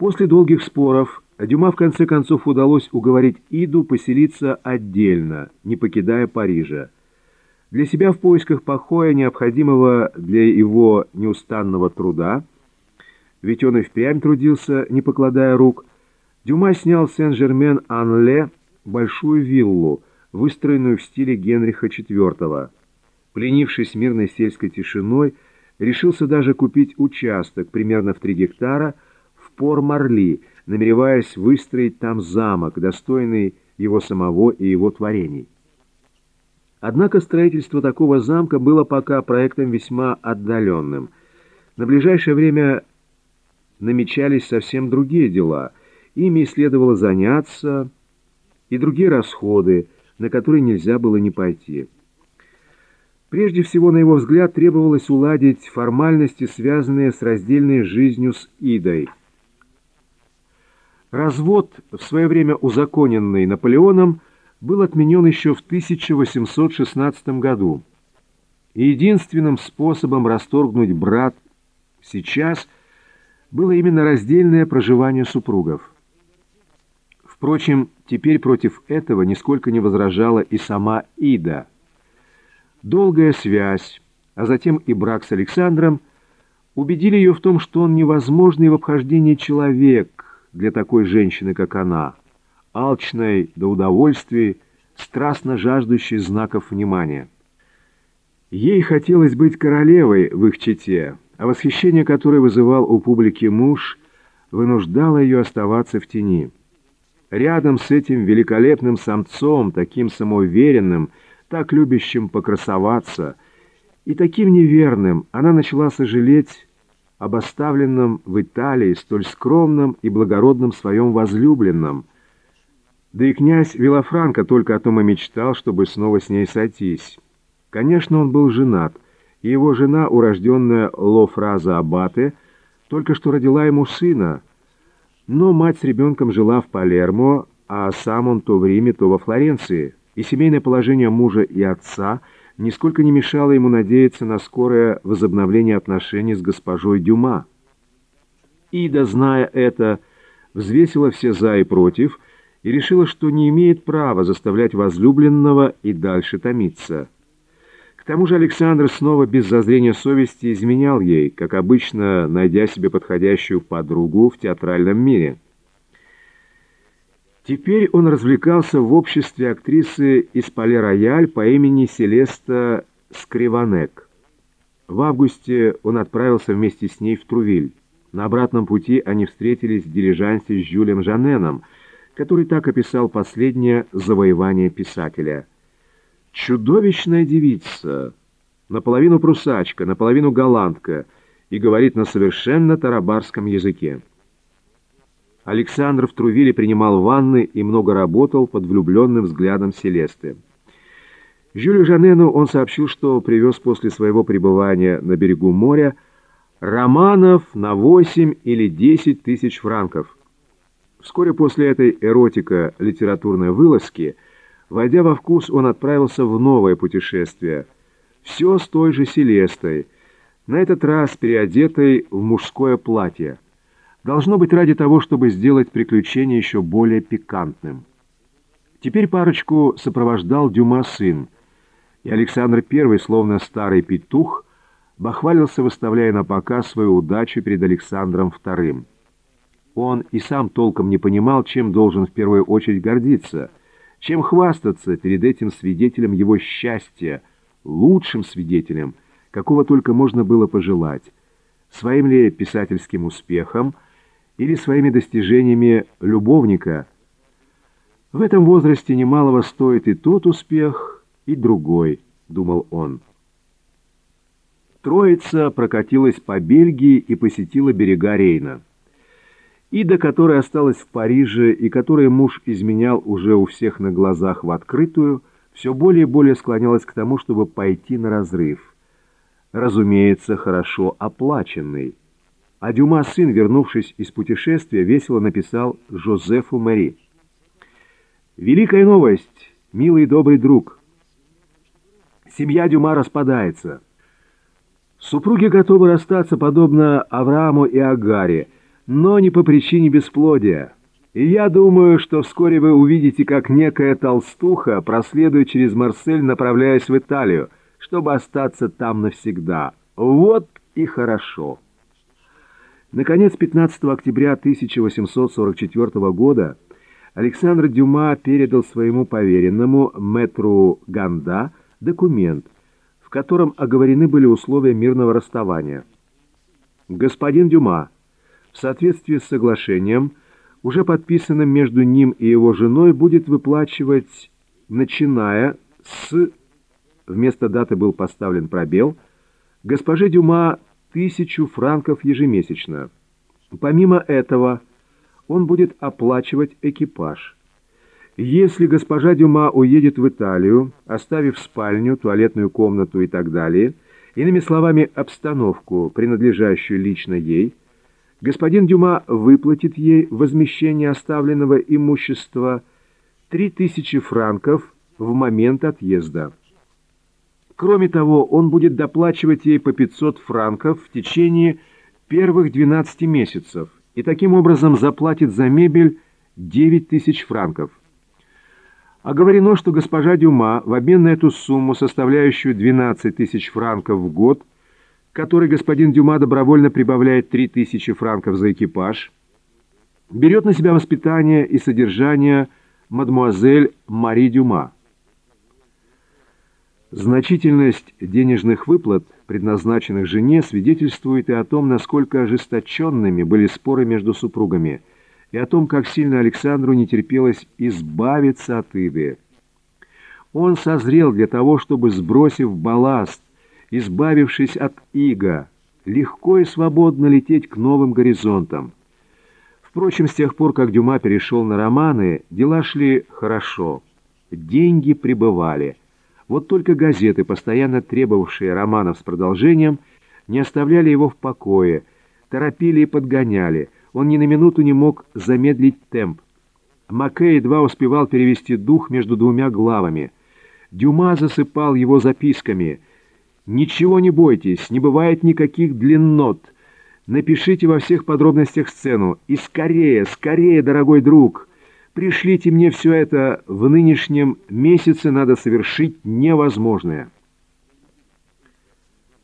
После долгих споров Дюма в конце концов удалось уговорить Иду поселиться отдельно, не покидая Парижа. Для себя в поисках покоя, необходимого для его неустанного труда, ведь он и впрямь трудился, не покладая рук, Дюма снял Сен-Жермен-Анле большую виллу, выстроенную в стиле Генриха IV. Пленившись мирной сельской тишиной, решился даже купить участок примерно в 3 гектара в Пор-Марли, намереваясь выстроить там замок, достойный его самого и его творений. Однако строительство такого замка было пока проектом весьма отдаленным. На ближайшее время намечались совсем другие дела. Ими следовало заняться и другие расходы, на которые нельзя было не пойти. Прежде всего, на его взгляд, требовалось уладить формальности, связанные с раздельной жизнью с Идой. Развод, в свое время узаконенный Наполеоном, был отменен еще в 1816 году. И единственным способом расторгнуть брат сейчас было именно раздельное проживание супругов. Впрочем, теперь против этого нисколько не возражала и сама Ида. Долгая связь, а затем и брак с Александром убедили ее в том, что он невозможный в обхождении человек для такой женщины, как она, алчной до удовольствий, страстно жаждущей знаков внимания. Ей хотелось быть королевой в их чете, а восхищение, которое вызывал у публики муж, вынуждало ее оставаться в тени. Рядом с этим великолепным самцом, таким самоуверенным, так любящим покрасоваться, и таким неверным, она начала сожалеть об оставленном в Италии столь скромном и благородном своем возлюбленном. Да и князь Вилафранко только о том и мечтал, чтобы снова с ней сойтись. Конечно, он был женат, и его жена, урожденная Лофраза Абате, только что родила ему сына, но мать с ребенком жила в Палермо, а сам он то в Риме, то во Флоренции, и семейное положение мужа и отца нисколько не мешало ему надеяться на скорое возобновление отношений с госпожой Дюма. Ида, зная это, взвесила все «за» и «против» и решила, что не имеет права заставлять возлюбленного и дальше томиться. К тому же Александр снова без зазрения совести изменял ей, как обычно, найдя себе подходящую подругу в театральном мире. Теперь он развлекался в обществе актрисы из Пале-Рояль по имени Селеста Скриванек. В августе он отправился вместе с ней в Трувиль. На обратном пути они встретились в дилижансе с Жюлем Жаненом, который так описал последнее завоевание писателя – Чудовищная девица, наполовину прусачка, наполовину голландка, и говорит на совершенно тарабарском языке. Александр в Трувиле принимал ванны и много работал под влюбленным взглядом Селесты. Жюлю Жанену он сообщил, что привез после своего пребывания на берегу моря романов на 8 или 10 тысяч франков. Вскоре после этой эротика-литературной вылазки – Войдя во вкус, он отправился в новое путешествие. Все с той же Селестой, на этот раз переодетой в мужское платье. Должно быть ради того, чтобы сделать приключение еще более пикантным. Теперь парочку сопровождал Дюма сын, и Александр I, словно старый петух, бахвалился, выставляя на показ свою удачу перед Александром II. Он и сам толком не понимал, чем должен в первую очередь гордиться – чем хвастаться перед этим свидетелем его счастья, лучшим свидетелем, какого только можно было пожелать? Своим ли писательским успехом или своими достижениями любовника? В этом возрасте немалого стоит и тот успех, и другой, думал он. Троица прокатилась по Бельгии и посетила берега Рейна. Ида, которая осталась в Париже и которой муж изменял уже у всех на глазах в открытую, все более и более склонялась к тому, чтобы пойти на разрыв. Разумеется, хорошо оплаченный. А Дюма сын, вернувшись из путешествия, весело написал Жозефу Мари. «Великая новость, милый добрый друг! Семья Дюма распадается. Супруги готовы расстаться, подобно Аврааму и Агаре, но не по причине бесплодия. И я думаю, что вскоре вы увидите, как некая толстуха проследует через Марсель, направляясь в Италию, чтобы остаться там навсегда. Вот и хорошо. Наконец, 15 октября 1844 года Александр Дюма передал своему поверенному, мэтру Ганда, документ, в котором оговорены были условия мирного расставания. Господин Дюма, в соответствии с соглашением, уже подписанным между ним и его женой, будет выплачивать, начиная с... Вместо даты был поставлен пробел. Госпоже Дюма тысячу франков ежемесячно. Помимо этого, он будет оплачивать экипаж. Если госпожа Дюма уедет в Италию, оставив спальню, туалетную комнату и так далее, иными словами, обстановку, принадлежащую лично ей, господин Дюма выплатит ей возмещение оставленного имущества 3000 франков в момент отъезда. Кроме того, он будет доплачивать ей по 500 франков в течение первых 12 месяцев и таким образом заплатит за мебель 9000 франков. Оговорено, что госпожа Дюма в обмен на эту сумму, составляющую 12 тысяч франков в год, который господин Дюма добровольно прибавляет 3000 франков за экипаж, берет на себя воспитание и содержание мадмуазель Мари Дюма. Значительность денежных выплат, предназначенных жене, свидетельствует и о том, насколько ожесточенными были споры между супругами, и о том, как сильно Александру не терпелось избавиться от Иды. Он созрел для того, чтобы, сбросив балласт, избавившись от иго, легко и свободно лететь к новым горизонтам. Впрочем, с тех пор, как Дюма перешел на романы, дела шли хорошо. Деньги прибывали. Вот только газеты, постоянно требовавшие романов с продолжением, не оставляли его в покое, торопили и подгоняли. Он ни на минуту не мог замедлить темп. Маккей едва успевал перевести дух между двумя главами. Дюма засыпал его записками — Ничего не бойтесь, не бывает никаких длиннот. Напишите во всех подробностях сцену. И скорее, скорее, дорогой друг, пришлите мне все это. В нынешнем месяце надо совершить невозможное».